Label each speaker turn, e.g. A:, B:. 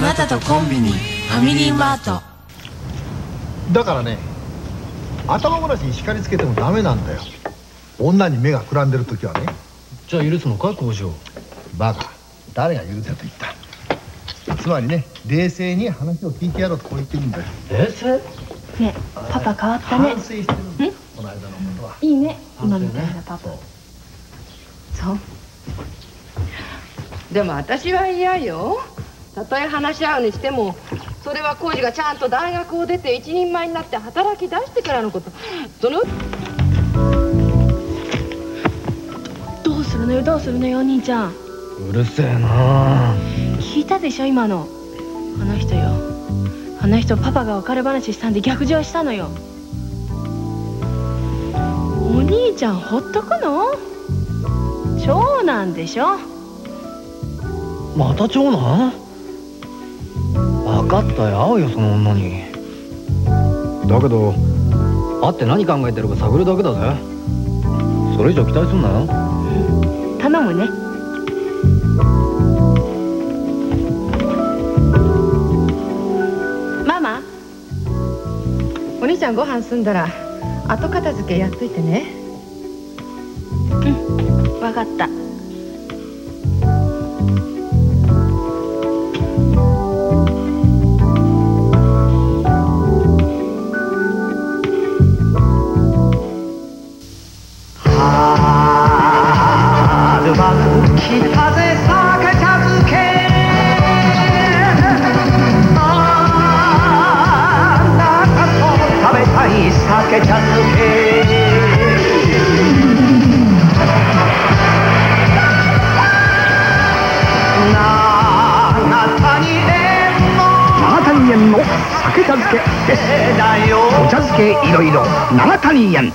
A: なたとコンビニファミリーマート。
B: だからね頭ごなしに叱りつけてもダメなんだよ。女に目がくらんでる時はね。
C: じゃあ許すのか工場
B: バカ。誰が許せと言った。つまりね冷静に話を聞いてやろうとこう言ってるんだよ。
C: 冷静？
D: ねパパ変わったね。
B: 反省してるんだよこの間のことは。い
D: いね。今みたいなパパ。そう
E: でも私は嫌よ。たとえ話し合うにしてもそれは浩二がちゃんと大学を出て一人前になって働き出してからのこと。その
D: どうするのよどうするのよお兄ちゃん。
C: うるせえな。
D: 聞いたでしょ今の。あの人よ。あの人パパが別れ話したんで逆上したのよ。お兄ちゃんほっとくの？長男でしょ？
C: また長男？分かったよ会うよその女に。だけど会って何考えてるか探るだけだぜ。それ以上期待すんなよ。
D: 頼むね。ママ
E: お兄ちゃんご飯済んだら後片付けやっといてね。
D: わかった
F: 酒茶漬けあなたと食べたい酒茶漬け長谷園の
G: 酒茶漬けです。お茶漬けいろいろ長谷園。